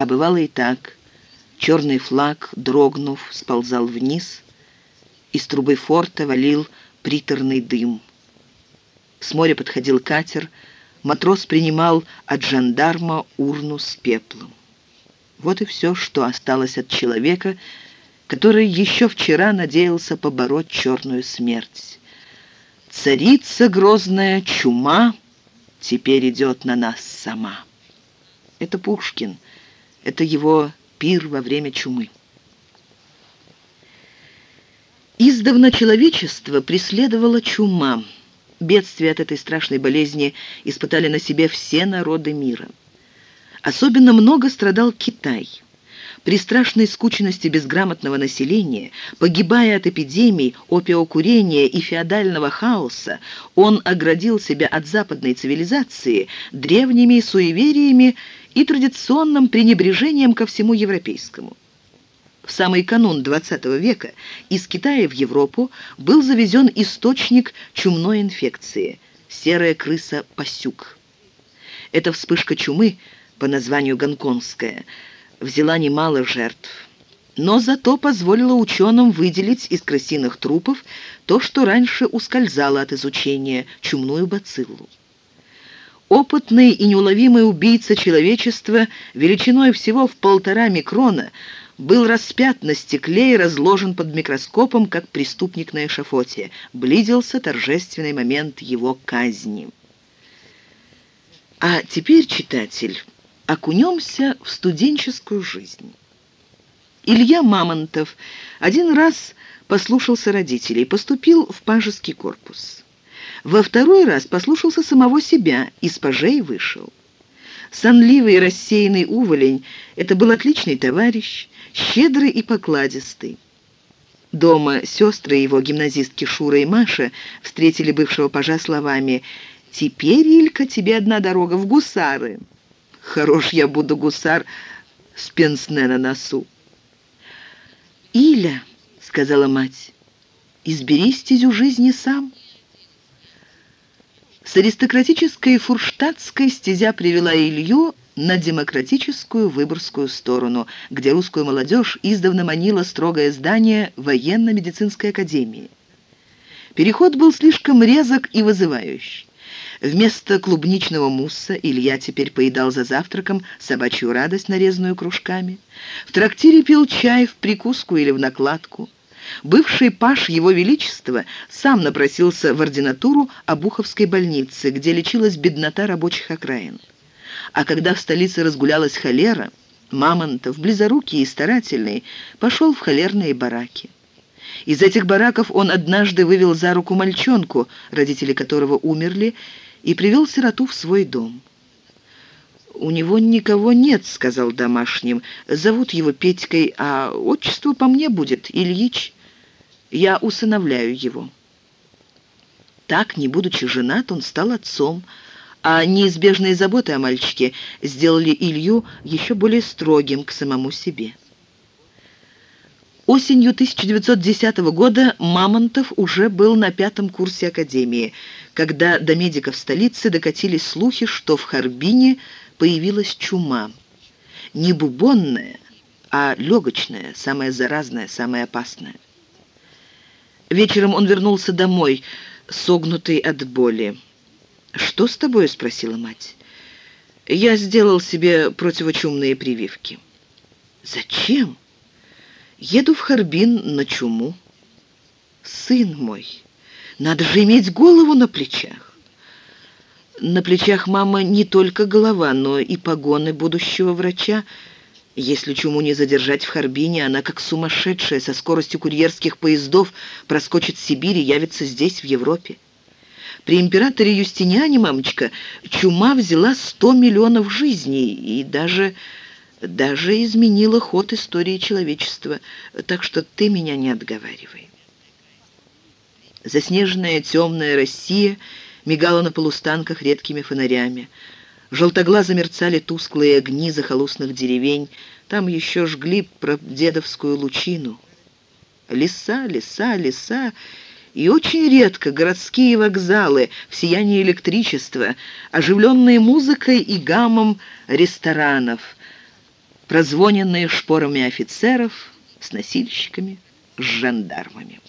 А бывало и так. Черный флаг, дрогнув, сползал вниз. Из трубы форта валил приторный дым. С моря подходил катер. Матрос принимал от жандарма урну с пеплом. Вот и все, что осталось от человека, который еще вчера надеялся побороть черную смерть. Царица грозная чума теперь идет на нас сама. Это Пушкин. Это его пир во время чумы. Издавна человечество преследовало чума. Бедствия от этой страшной болезни испытали на себе все народы мира. Особенно много страдал Китай. При страшной скучности безграмотного населения, погибая от эпидемий, опиокурения и феодального хаоса, он оградил себя от западной цивилизации древними суевериями и традиционным пренебрежением ко всему европейскому. В самый канун XX века из Китая в Европу был завезен источник чумной инфекции – серая крыса пасюк. Эта вспышка чумы, по названию гонконгская, взяла немало жертв, но зато позволила ученым выделить из крысиных трупов то, что раньше ускользало от изучения – чумную бациллу. Опытный и неуловимый убийца человечества величиной всего в полтора микрона был распят на стекле и разложен под микроскопом, как преступник на эшафоте. Близился торжественный момент его казни. А теперь, читатель, окунемся в студенческую жизнь. Илья Мамонтов один раз послушался родителей, поступил в пажеский корпус. Во второй раз послушался самого себя, из пажей вышел. Сонливый и рассеянный уволень — это был отличный товарищ, щедрый и покладистый. Дома сестры его, гимназистки Шура и Маша, встретили бывшего пажа словами «Теперь, Илька, тебе одна дорога в гусары». «Хорош я буду гусар с пенсне на носу». «Иля», — сказала мать, — «избери стезю жизни сам». С аристократической фурштадтской стезя привела Илью на демократическую выборскую сторону, где русскую молодежь издавна манило строгое здание военно-медицинской академии. Переход был слишком резок и вызывающий. Вместо клубничного мусса Илья теперь поедал за завтраком собачью радость, нарезанную кружками. В трактире пил чай в прикуску или в накладку. Бывший паш Его Величества сам напросился в ординатуру Обуховской больницы, где лечилась беднота рабочих окраин. А когда в столице разгулялась холера, Мамонтов, близорукий и старательный, пошел в холерные бараки. Из этих бараков он однажды вывел за руку мальчонку, родители которого умерли, и привел сироту в свой дом. «У него никого нет», — сказал домашним. «Зовут его Петькой, а отчество по мне будет Ильич». Я усыновляю его». Так, не будучи женат, он стал отцом, а неизбежные заботы о мальчике сделали Илью еще более строгим к самому себе. Осенью 1910 года Мамонтов уже был на пятом курсе академии, когда до медиков столицы докатились слухи, что в Харбине появилась чума. Не бубонная, а легочная, самая заразная, самая опасная. Вечером он вернулся домой, согнутый от боли. «Что с тобой?» — спросила мать. «Я сделал себе противочумные прививки». «Зачем?» «Еду в Харбин на чуму». «Сын мой, надо же иметь голову на плечах». На плечах мама не только голова, но и погоны будущего врача — если чуму не задержать в Харбине, она как сумасшедшая со скоростью курьерских поездов проскочит Сибирь и явится здесь, в Европе. При императоре Юстиниане, мамочка, чума взяла сто миллионов жизней и даже, даже изменила ход истории человечества. Так что ты меня не отговаривай. Заснеженная темная Россия мигала на полустанках редкими фонарями. Желтоглазо мерцали тусклые огни захолустных деревень, там еще жгли дедовскую лучину. Леса, леса, леса, и очень редко городские вокзалы в сиянии электричества, оживленные музыкой и гамом ресторанов. прозвоненные шпорами офицеров с носильщиками, с жандармами.